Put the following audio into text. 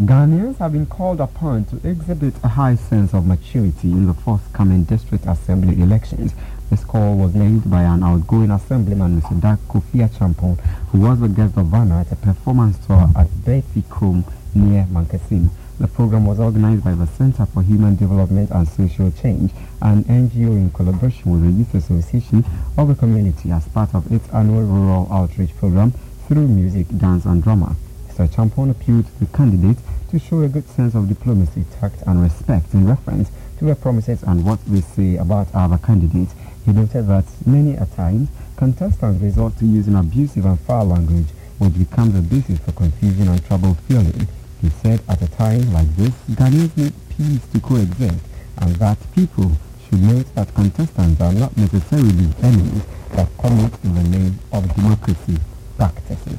Ghanaians have been called upon to exhibit a high sense of maturity in the forthcoming district assembly elections. This call was made by an outgoing assemblyman, Mr. Dak Kofi Acheampong, who was the guest of honor at a performance tour at Bethy Chrome near Mankessim. The program was organized by the Center for Human Development and Social Change, an NGO in collaboration with the Youth Association of the community as part of its annual rural outreach program through music, dance and drama. Mr. Champon appealed to the candidates to show a good sense of diplomacy, tact and respect in reference to their promises and what they say about other candidates. He noted that many a time, contestants resort to using abusive and foul language which becomes a basis for confusion and trouble feeling. He said at a time like this, Ghanaians need peace to coexist and that people should note that contestants are not necessarily enemies that commit in the name of democracy practices.